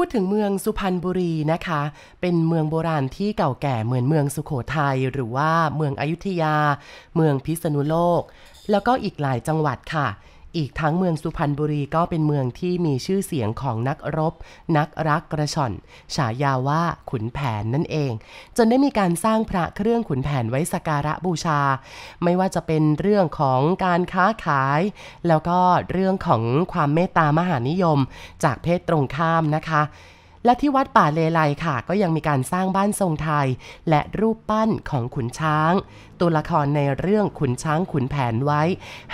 พูดถึงเมืองสุพรรณบุรีนะคะ เป็นเมืองโบราณที่เก่าแก่เหมือนเมืองสุขโขทัยหรือว่าเมืองอยุธยา เมืองพิษณุโลก แล้วก็อีกหลายจังหวัดค่ะ อีกทั้งเมืองสุพรรณบุรีก็เป็นเมืองที่มีชื่อเสียงของนักรบ นักรักกระชอนฉายาว่าขุนแผนนั่นเอง จนได้มีการสร้างพระเครื่องขุนแผนไว้สักการะบูชา ไม่ว่าจะเป็นเรื่องของการค้าขาย แล้วก็เรื่องของความเมตตามหานิยม จากเพศตรงข้ามนะคะ และที่วัดป่าเลไลค่ะ ก็ยังมีการสร้างบ้านทรงไทย และรูปปั้นของขุนช้าง ตัวละครในเรื่องขุนช้างขุนแผนไว้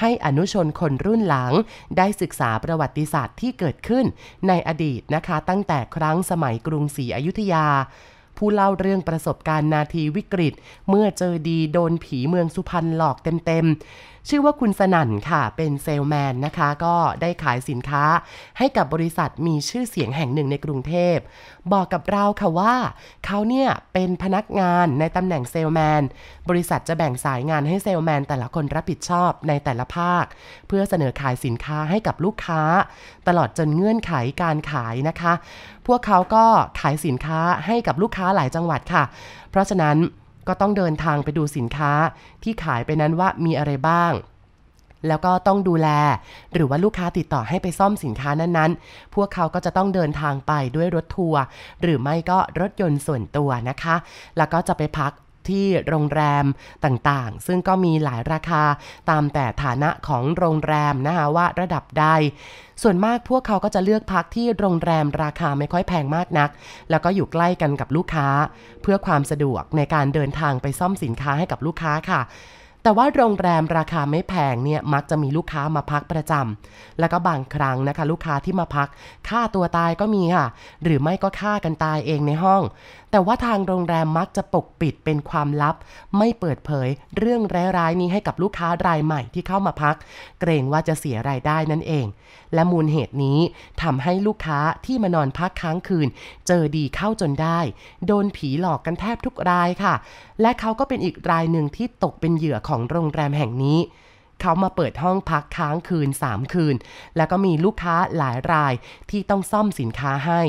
ให้อนุชนคนรุ่นหลัง ได้ศึกษาประวัติศาสตร์ที่เกิดขึ้น ในอดีตนะคะ ตั้งแต่ครั้งสมัยกรุงศรีอยุธยาผู้เล่าเรื่องประสบการณ์นาทีวิกฤต เมื่อเจอดีโดนผีเมืองสุพรรณหลอกเต็ม ชื่อว่าคุณสนั่นค่ะ เป็นเซลแมนนะคะ ก็ได้ขายสินค้าให้กับบริษัทมีชื่อเสียงแห่งหนึ่งในกรุงเทพ บอกกับเราค่ะว่าเขาเนี่ยเป็นพนักงานในตำแหน่งเซลแมน บริษัทจะแบ่งสายงานให้เซลแมนแต่ละคนรับผิดชอบในแต่ละภาค เพื่อเสนอขายสินค้าให้กับลูกค้า ตลอดจนเงื่อนไขการขายนะคะ พวกเขาก็ขายสินค้าให้กับลูกค้าหลายจังหวัดค่ะ เพราะฉะนั้น ก็ต้องเดินทางไปดูสินค้าที่ขายไปนั้นว่ามีอะไรบ้าง แล้วก็ต้องดูแล หรือว่าลูกค้าติดต่อให้ไปซ่อมสินค้านั้นๆ พวกเขาก็จะต้องเดินทางไปด้วยรถทัวร์หรือไม่ก็รถยนต์ส่วนตัวนะคะ แล้วก็จะไปพัก ที่โรงแรมต่างๆ ซึ่งก็มีหลายราคาตามแต่ฐานะของโรงแรมนะคะว่าระดับใด ส่วนมากพวกเขาก็จะเลือกพักที่โรงแรมราคาไม่ค่อยแพงมากนัก แล้วก็อยู่ใกล้กันกับลูกค้า เพื่อความสะดวกในการเดินทางไปซ่อมสินค้าให้กับลูกค้าค่ะ แต่ว่าโรงแรมราคาไม่แพงเนี่ยมักจะมีลูกค้ามาพักประจำแล้วก็บางครั้งนะคะ ลูกค้าที่มาพักฆ่าตัวตายก็มีค่ะ หรือไม่ก็ฆ่ากันตายเองในห้อง แต่ว่าทางโรงแรมมักจะปกปิดเป็นความลับ ไม่เปิดเผยเรื่องร้ายๆนี้ให้กับลูกค้ารายใหม่ที่เข้ามาพัก เกรงว่าจะเสียรายได้นั่นเอง และมูลเหตุนี้ทำให้ลูกค้าที่มานอนพักค้างคืน เจอดีเข้าจนได้ โดนผีหลอกกันแทบทุกรายค่ะ และเขาก็เป็นอีกรายหนึ่งที่ตกเป็นเหยื่อของโรงแรมแห่งนี้เขามาเปิดห้องพักค้างคืน 3 คืน แล้วก็มีลูกค้าหลายรายที่ต้องซ่อมสินค้าให้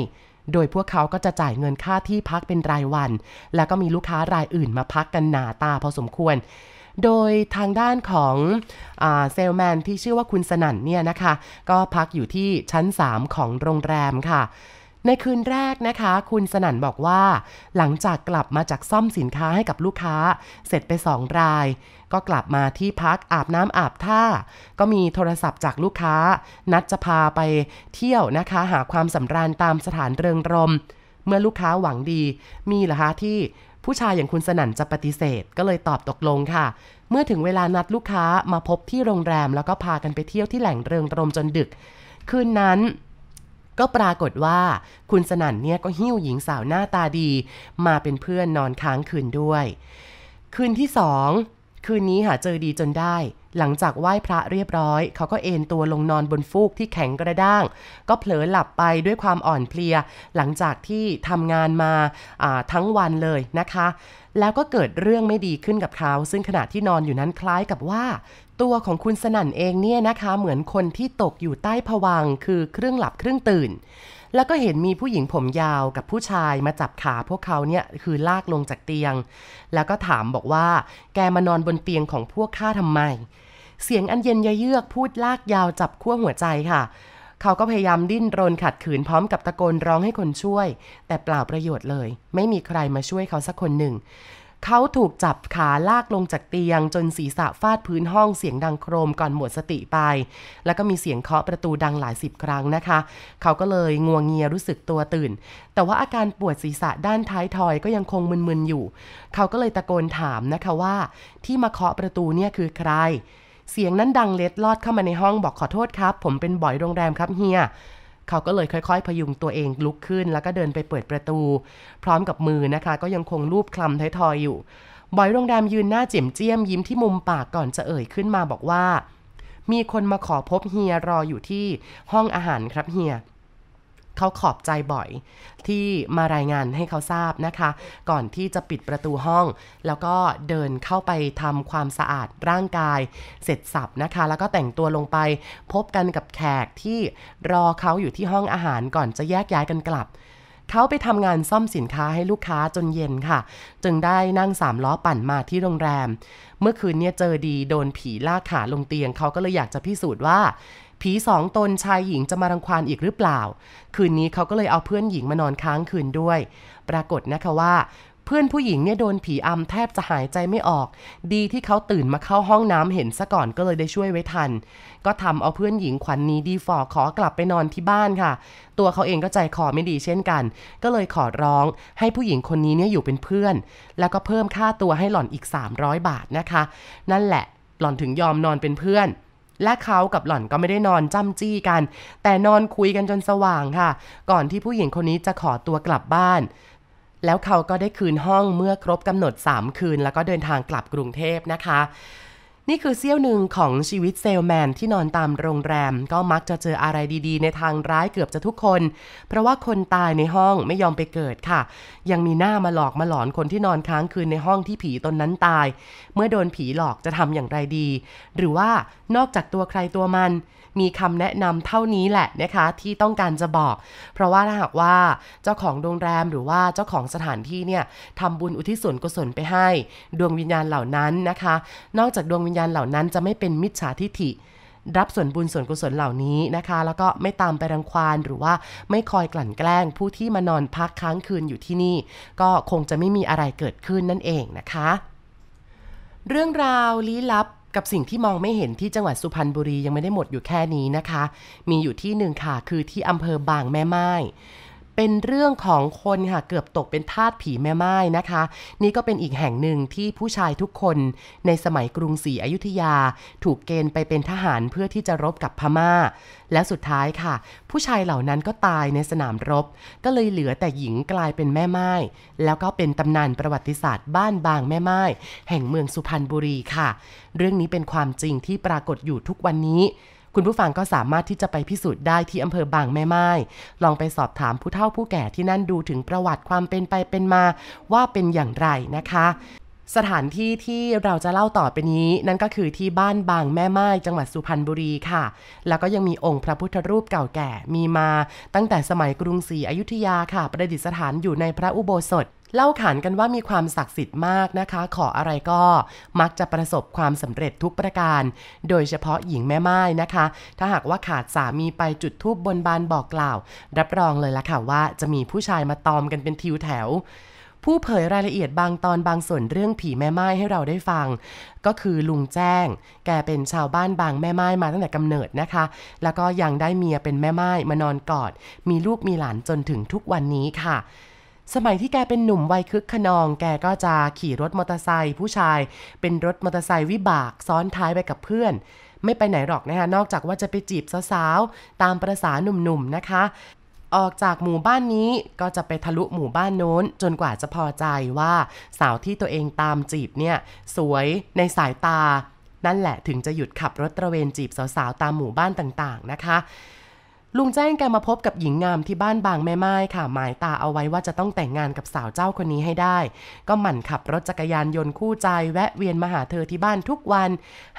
โดยพวกเขาก็จะจ่ายเงินค่าที่พักเป็นรายวัน แล้วก็มีลูกค้ารายอื่นมาพักกันหนาตาพอสมควร โดยทางด้านของเซลแมนที่ชื่อว่าคุณสนั่นเนี่ยนะคะ ก็พักอยู่ที่ชั้น 3 ของโรงแรมค่ะในคืนแรกนะคะ คุณสนั่นบอกว่า หลังจากกลับมาจากซ่อมสินค้าให้กับลูกค้า เสร็จไปสองราย ก็กลับมาที่พักอาบน้ำอาบท่า ก็มีโทรศัพท์จากลูกค้า นัดจะพาไปเที่ยวนะคะ หาความสำราญตามสถานเริงรม เมื่อลูกค้าหวังดี มีเหรอคะที่ ผู้ชายอย่างคุณสนั่นจะปฏิเสธก็เลยตอบตกลงค่ะ เมื่อถึงเวลานัดลูกค้ามาพบที่โรงแรม แล้วก็พากันไปเที่ยวที่แหล่งเริงรมจนดึก คืนนั้นก็ปรากฏว่าคุณสนั่นเนี่ยก็หิ้วหญิงสาวหน้าตาดี มาเป็นเพื่อนนอนค้างคืนด้วย คืนที่สอง คืนนี้หาเจอดีจนได้ หลังจากไหว้พระเรียบร้อย เขาก็เอนตัวลงนอนบนฟูกที่แข็งกระด้าง ก็เผลอหลับไปด้วยความอ่อนเพลีย หลังจากที่ทำงานมาทั้งวันเลยนะคะ แล้วก็เกิดเรื่องไม่ดีขึ้นกับเขา ซึ่งขณะที่นอนอยู่นั้นคล้ายกับว่า ตัวของคุณสนั่นเองเนี่ยนะคะ เหมือนคนที่ตกอยู่ใต้ผวังคือเครื่องหลับเครื่องตื่น แล้วก็เห็นมีผู้หญิงผมยาวกับผู้ชายมาจับขาพวกเขาเนี่ยคือลากลงจากเตียง แล้วก็ถามบอกว่า แกมานอนบนเตียงของพวกข้าทำไม เสียงอันเย็นยเยือกพูดลากยาวจับขั้วหัวใจค่ะ เขาก็พยายามดิ้นรนขัดขืนพร้อมกับตะโกนร้องให้คนช่วย แต่เปล่าประโยชน์เลย ไม่มีใครมาช่วยเขาสักคนหนึ่ง เขาถูกจับขาลากลงจากเตียง จนศีรษะฟาดพื้นห้องเสียงดังโครมก่อนหมดสติไป แล้วก็มีเสียงเคาะประตูดังหลายสิบครั้งนะคะ เขาก็เลยงวงเงียรู้สึกตัวตื่น แต่ว่าอาการปวดศีรษะด้านท้ายทอยก็ยังคงมึนๆอยู่ เขาก็เลยตะโกนถามนะคะว่า ที่มาเคาะประตูเนี่ยคือใคร เสียงนั้นดังเล็ดลอดเข้ามาในห้องบอกขอโทษครับ ผมเป็นบ่อยโรงแรมครับเฮีย เขาก็เลยค่อยๆ พยุงตัวเองลุกขึ้น แล้วก็เดินไปเปิดประตู พร้อมกับมือนะคะ ก็ยังคงรูปคลำท้ายทอยอยู่บอยโรงแรมยืนหน้าเจียมเจียมยิ้มที่มุมปากก่อนจะเอ่ยขึ้นมาบอกว่า มีคนมาขอพบเฮียรออยู่ที่ห้องอาหารครับเฮีย เขาขอบใจบ่อย ที่มารายงานให้เขาทราบนะคะ ก่อนที่จะปิดประตูห้อง แล้วก็เดินเข้าไปทำความสะอาดร่างกาย เสร็จสับนะคะ แล้วก็แต่งตัวลงไป พบกันกับแขกที่รอเขาอยู่ที่ห้องอาหารก่อนจะแยกย้ายกันกลับเขาไปทำงานซ่อมสินค้าให้ลูกค้าจนเย็นค่ะ จึงได้นั่งสามล้อปั่นมาที่โรงแรม เมื่อคืนเนี่ยเจอดีโดนผีลากขาลงเตียง เขาก็เลยอยากจะพิสูจน์ว่า ผีสองตนชายหญิงจะมารังควานอีกหรือเปล่า คืนนี้เขาก็เลยเอาเพื่อนหญิงมานอนค้างคืนด้วย ปรากฏนะคะว่าเพื่อนผู้หญิงเนี่ยโดนผีอำแทบจะหายใจไม่ออก ดีที่เขาตื่นมาเข้าห้องน้ำเห็นซะก่อนก็เลยได้ช่วยไว้ทัน ก็ทำเอาเพื่อนหญิงขวัญนนี้ดีฟอขอกลับไปนอนที่บ้านค่ะ ตัวเขาเองก็ใจคอไม่ดีเช่นกัน ก็เลยขอร้องให้ผู้หญิงคนนี้เนี่ยอยู่เป็นเพื่อน แล้วก็เพิ่มค่าตัวให้หล่อนอีก 300 บาทนะคะ นั่นแหละหล่อนถึงยอมนอนเป็นเพื่อน และเขากับหล่อนก็ไม่ได้นอนจ้ำจี้กัน แต่นอนคุยกันจนสว่างค่ะ ก่อนที่ผู้หญิงคนนี้จะขอตัวกลับบ้าน แล้วเขาก็ได้คืนห้องเมื่อครบกำหนด 3 คืน แล้วก็เดินทางกลับกรุงเทพนะคะ นี่คือเซี่ยวหนึ่งของชีวิตเซลแมนที่นอนตามโรงแรม ก็มักจะเจออะไรดีๆ ในทางร้ายเกือบจะทุกคน เพราะว่าคนตายในห้องไม่ยอมไปเกิดค่ะ ยังมีหน้ามาหลอกมาหลอนคนที่นอนค้างคืนในห้องที่ผีตนนั้นตาย เมื่อโดนผีหลอกจะทำอย่างไรดี หรือว่านอกจากตัวใครตัวมัน มีคำแนะนำเท่านี้แหละนะคะ ที่ต้องการจะบอก เพราะว่าถ้าหากว่าเจ้าของโรงแรมหรือว่าเจ้าของสถานที่เนี่ยทำบุญอุทิศส่วนกุศลไปให้ ดวงวิญญาณเหล่านั้นนะคะ นอกจากดวงวิญญาณเหล่านั้นจะไม่เป็นมิจฉาทิฐิรับส่วนบุญส่วนกุศลเหล่านี้นะคะ แล้วก็ไม่ตามไปรังควานหรือว่าไม่คอยกลั่นแกล้ง ผู้ที่มานอนพักค้างคืนอยู่ที่นี่ ก็คงจะไม่มีอะไรเกิดขึ้นนั่นเองนะคะ เรื่องราวลี้ลับ กับสิ่งที่มองไม่เห็นที่จังหวัดสุพรรณบุรียังไม่ได้หมดอยู่แค่นี้นะคะ มีอยู่ที่หนึ่งค่ะ คือที่อำเภอบางแม่ไม้ เป็นเรื่องของคนค่ะเกือบตกเป็นทาสผีแม่ไม้นะคะ นี่ก็เป็นอีกแห่งหนึ่งที่ผู้ชายทุกคนในสมัยกรุงศรีอยุธยา ถูกเกณฑ์ไปเป็นทหารเพื่อที่จะรบกับพม่า และสุดท้ายค่ะ ผู้ชายเหล่านั้นก็ตายในสนามรบ ก็เลยเหลือแต่หญิงกลายเป็นแม่ไม้แล้วก็เป็นตำนานประวัติศาสตร์บ้านบางแม่ไม้แห่งเมืองสุพรรณบุรีค่ะ เรื่องนี้เป็นความจริงที่ปรากฏอยู่ทุกวันนี้ คุณผู้ฟังก็สามารถที่จะไปพิสูจน์ได้ที่อำเภอบางแม่ไม้ลองไปสอบถามผู้เฒ่าผู้แก่ที่นั่นดูถึงประวัติความเป็นไปเป็นมาว่าเป็นอย่างไรนะคะ สถานที่ที่เราจะเล่าต่อไปนี้ นั่นก็คือที่บ้านบางแม่ไม้จังหวัดสุพรรณบุรีค่ะ แล้วก็ยังมีองค์พระพุทธรูปเก่าแก่มีมาตั้งแต่สมัยกรุงศรีอยุธยาค่ะ ประดิษฐานอยู่ในพระอุโบสถ เล่าขานกันว่ามีความศักดิ์สิทธิ์มากนะคะ ขออะไรก็มักจะประสบความสำเร็จทุกประการ โดยเฉพาะหญิงแม่ไม้นะคะ ถ้าหากว่าขาดสามีไปจุดทูบบนบานบอกกล่าว รับรองเลยละค่ะว่าจะมีผู้ชายมาตอมกันเป็นทิวแถว ผู้เผยรายละเอียดบางตอนบางส่วนเรื่องผีแม่ไม้ให้เราได้ฟัง ก็คือลุงแจ้ง แกเป็นชาวบ้านบางแม่ไม้มาตั้งแต่กำเนิดนะคะ แล้วก็ยังได้เมียเป็นแม่ไม้มานอนกอด มีลูกมีหลานจนถึงทุกวันนี้ค่ะสมัยที่แกเป็นหนุ่มวัยคึกขนอง แกก็จะขี่รถมอเตอร์ไซค์ผู้ชาย เป็นรถมอเตอร์ไซค์วิบากซ้อนท้ายไปกับเพื่อน ไม่ไปไหนหรอกนะคะ นอกจากว่าจะไปจีบสาวๆ ตามประษาหนุ่มๆ นะคะ ออกจากหมู่บ้านนี้ก็จะไปทะลุหมู่บ้านโน้น จนกว่าจะพอใจว่าสาวที่ตัวเองตามจีบเนี่ย สวยในสายตา นั่นแหละถึงจะหยุดขับรถตระเวนจีบสาวๆตามหมู่บ้านต่างๆนะคะ ลุงแจ้งแกมาพบกับหญิงงามที่บ้านบางแม่ไม้ค่ะ หมายตาเอาไว้ว่าจะต้องแต่งงานกับสาวเจ้าคนนี้ให้ได้ ก็หมั่นขับรถจักรยานยนต์คู่ใจ แวะเวียนมาหาเธอที่บ้านทุกวัน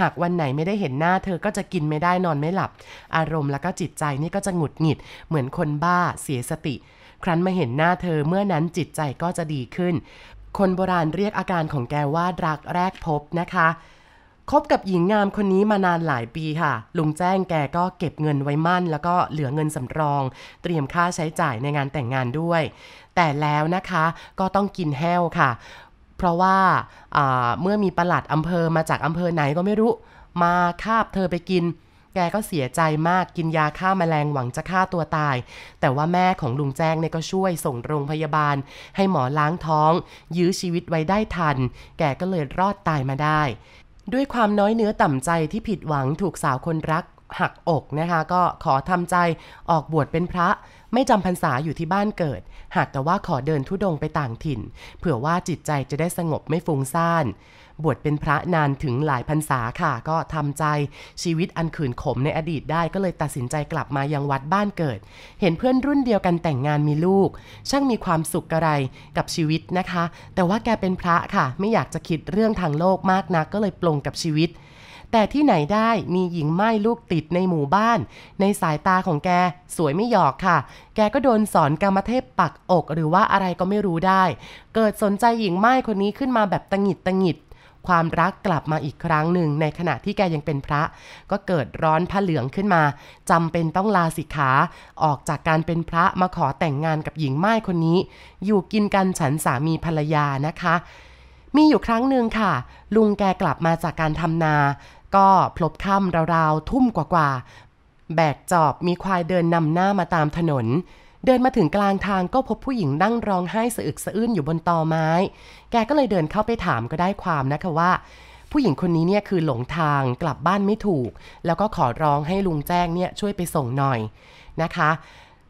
หากวันไหนไม่ได้เห็นหน้าเธอก็จะกินไม่ได้นอนไม่หลับ อารมณ์แล้วก็จิตใจนี่ก็จะหงุดหงิด เหมือนคนบ้าเสียสติ ครั้นมาเห็นหน้าเธอเมื่อนั้นจิตใจก็จะดีขึ้น คนโบราณเรียกอาการของแกว่ารักแรกพบนะคะ คบกับหญิงงามคนนี้มานานหลายปีค่ะ ลุงแจ้งแกก็เก็บเงินไว้มั่น แล้วก็เหลือเงินสำรอง เตรียมค่าใช้จ่ายในงานแต่งงานด้วย แต่แล้วนะคะก็ต้องกินแห้วค่ะ เพราะว่าอ่าเมื่อมีประหลัดอำเภอมาจากอำเภอไหนก็ไม่รู้ มาคาบเธอไปกิน แกก็เสียใจมากกินยาฆ่าแมลงหวังจะฆ่าตัวตาย แต่ว่าแม่ของลุงแจ้งเนี่ยก็ช่วยส่งโรงพยาบาล ให้หมอล้างท้อง ยื้อชีวิตไว้ได้ทัน แกก็เลยรอดตายมาได้ ด้วยความน้อยเนื้อต่ำใจที่ผิดหวังถูกสาวคนรักหักอกนะคะ ก็ขอทำใจออกบวชเป็นพระ ไม่จำพรรษาอยู่ที่บ้านเกิด หากแต่ว่าขอเดินทุดงค์ไปต่างถิ่น เผื่อว่าจิตใจจะได้สงบไม่ฟุ้งซ่าน บวชเป็นพระนานถึงหลายพรรษาค่ะ ก็ทำใจชีวิตอันขืนขมในอดีตได้ก็เลยตัดสินใจกลับมายังวัดบ้านเกิด เห็นเพื่อนรุ่นเดียวกันแต่งงานมีลูก ช่างมีความสุขกระไรกับชีวิตนะคะ แต่ว่าแกเป็นพระค่ะ ไม่อยากจะคิดเรื่องทางโลกมากนักก็เลยปลงกับชีวิตแต่ที่ไหนได้มีหญิงไม้ลูกติดในหมู่บ้าน ในสายตาของแกสวยไม่หยอกค่ะ แกก็โดนสอนกรรมเทพปักอกหรือว่าอะไรก็ไม่รู้ได้ เกิดสนใจหญิงไม้คนนี้ขึ้นมาแบบตังหิดตังหิด ความรักกลับมาอีกครั้งหนึ่ง ในขณะที่แกยังเป็นพระ ก็เกิดร้อนผ้าเหลืองขึ้นมาจำเป็นต้องลาสิกขา ออกจากการเป็นพระมาขอแต่งงานกับหญิงไม้คนนี้ อยู่กินกันฉันสามีภรรยานะคะ มีอยู่ครั้งหนึ่งค่ะ ลุงแกกลับมาจากการทำนา ก็พลบค่ำราวๆทุ่มกว่าๆแบกจอบมีควายเดินนำหน้ามาตามถนน เดินมาถึงกลางทางก็พบผู้หญิงนั่งร้องไห้สะอึกสะอื้นอยู่บนตอไม้ แกก็เลยเดินเข้าไปถามก็ได้ความนะคะว่า ผู้หญิงคนนี้เนี่ยคือหลงทางกลับบ้านไม่ถูก แล้วก็ขอร้องให้ลุงแจ้งเนี่ยช่วยไปส่งหน่อยนะคะ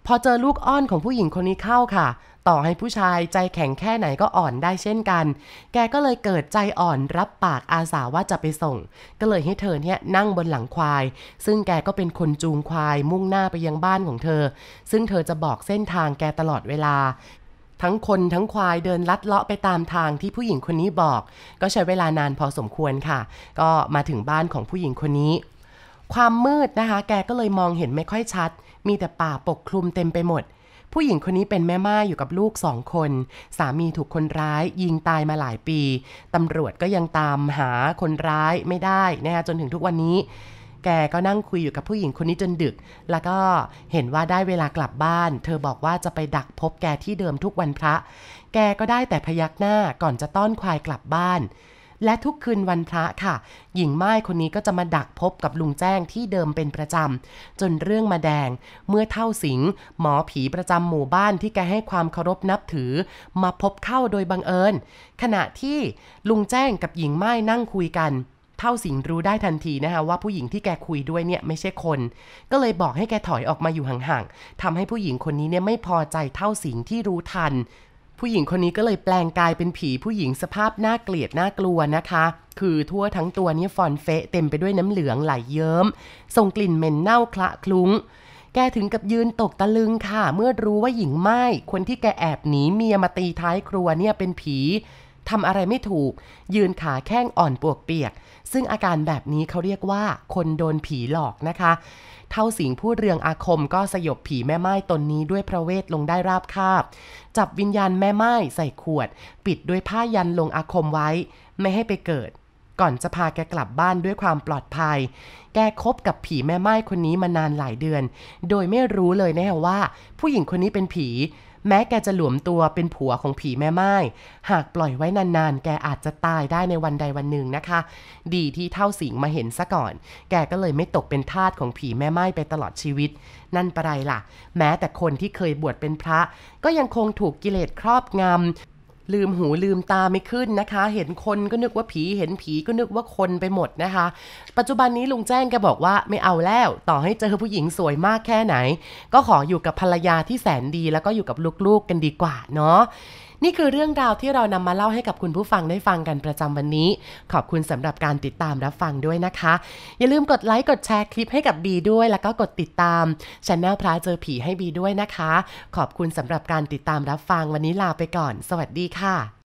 พอเจอลูกอ้อนของผู้หญิงคนนี้เข้าค่ะ ต่อให้ผู้ชายใจแข็งแค่ไหนก็อ่อนได้เช่นกัน แกก็เลยเกิดใจอ่อนรับปากอาสาว่าจะไปส่ง ก็เลยให้เธอเนี่ยนั่งบนหลังควาย ซึ่งแกก็เป็นคนจูงควายมุ่งหน้าไปยังบ้านของเธอ ซึ่งเธอจะบอกเส้นทางแกตลอดเวลาทั้งคนทั้งควายเดินลัดเลาะไปตามทางที่ผู้หญิงคนนี้บอก ก็ใช้เวลานานพอสมควรค่ะ ก็มาถึงบ้านของผู้หญิงคนนี้ ความมืดนะคะ แกก็เลยมองเห็นไม่ค่อยชัด มีแต่ป่าปกคลุมเต็มไปหมด ผู้หญิงคนนี้เป็นแม่ม่ายอยู่กับลูกสองคน สามีถูกคนร้ายยิงตายมาหลายปีตำรวจก็ยังตามหาคนร้ายไม่ได้นะคะจนถึงทุกวันนี้แกก็นั่งคุยอยู่กับผู้หญิงคนนี้จนดึก แล้วก็เห็นว่าได้เวลากลับบ้าน เธอบอกว่าจะไปดักพบแกที่เดิมทุกวันพระ แกก็ได้แต่พยักหน้าก่อนจะต้อนควายกลับบ้าน และทุกคืนวันพระค่ะ หญิงไม้คนนี้ก็จะมาดักพบกับลุงแจ้งที่เดิมเป็นประจำ จนเรื่องมาแดง เมื่อเท่าสิงหมอผีประจำหมู่บ้านที่แกให้ความเคารพนับถือ มาพบเข้าโดยบังเอิญ ขณะที่ลุงแจ้งกับหญิงไม้นั่งคุยกันเท่าสิงรู้ได้ทันทีนะคะว่าผู้หญิงที่แกคุยด้วยเนี่ยไม่ใช่คน ก็เลยบอกให้แกถอยออกมาอยู่ห่างๆทำให้ผู้หญิงคนนี้เนี่ยไม่พอใจเท่าสิงที่รู้ทัน ผู้หญิงคนนี้ก็เลยแปลงกายเป็นผีผู้หญิงสภาพน่าเกลียดน่ากลัวนะคะ คือทั่วทั้งตัวนี่ฟอนเฟะเต็มไปด้วยน้ำเหลืองไหลเยิ้มส่งกลิ่นเหม็นเน่าคละคลุ้ง แกถึงกับยืนตกตะลึงค่ะ เมื่อรู้ว่าหญิงไม้คนที่แกแอบหนีเมียมาตีท้ายครัวเนี่ยเป็นผี ทำอะไรไม่ถูก ยืนขาแข้งอ่อนปวกเปียก ซึ่งอาการแบบนี้เขาเรียกว่าคนโดนผีหลอกนะคะ เท่าสิงพูดเรืองอาคมก็สยบผีแม่ไม้ตนนี้ด้วยพระเวทลงได้ราบคาบ จับวิญญาณแม่ไม้ใส่ขวด ปิดด้วยผ้ายันลงอาคมไว้ ไม่ให้ไปเกิดก่อนจะพาแกกลับบ้านด้วยความปลอดภัย แกคบกับผีแม่ไม้คนนี้มานานหลายเดือน โดยไม่รู้เลยแน่ว่า ผู้หญิงคนนี้เป็นผี แม้แกจะหลวมตัวเป็นผัวของผีแม่ไม้หากปล่อยไว้นานๆ แกอาจจะตายได้ในวันใดวันหนึ่งนะคะ ดีที่เท่าสิงมาเห็นซะก่อน แกก็เลยไม่ตกเป็นทาสของผีแม่ไม้ไปตลอดชีวิต นั่นประไรล่ะ แม้แต่คนที่เคยบวชเป็นพระ ก็ยังคงถูกกิเลสครอบงำ ลืมหูลืมตาไม่ขึ้นนะคะ เห็นคนก็นึกว่าผี เห็นผีก็นึกว่าคนไปหมดนะคะ ปัจจุบันนี้ลุงแจ้งแกบอกว่าไม่เอาแล้ว ต่อให้เจอผู้หญิงสวยมากแค่ไหน ก็ขออยู่กับภรรยาที่แสนดีแล้วก็อยู่กับลูกๆกันดีกว่าเนาะ นี่คือเรื่องราวที่เรานำมาเล่าให้กับคุณผู้ฟังได้ฟังกันประจำวันนี้ ขอบคุณสำหรับการติดตามรับฟังด้วยนะคะ อย่าลืมกดไลค์กดแชร์คลิปให้กับบีด้วย แล้วก็กดติดตามช anel พระเจอผีให้บีด้วยนะคะ ขอบคุณสำหรับการติดตามรับฟังวันนี้ลาไปก่อน สวัสดีค่ะ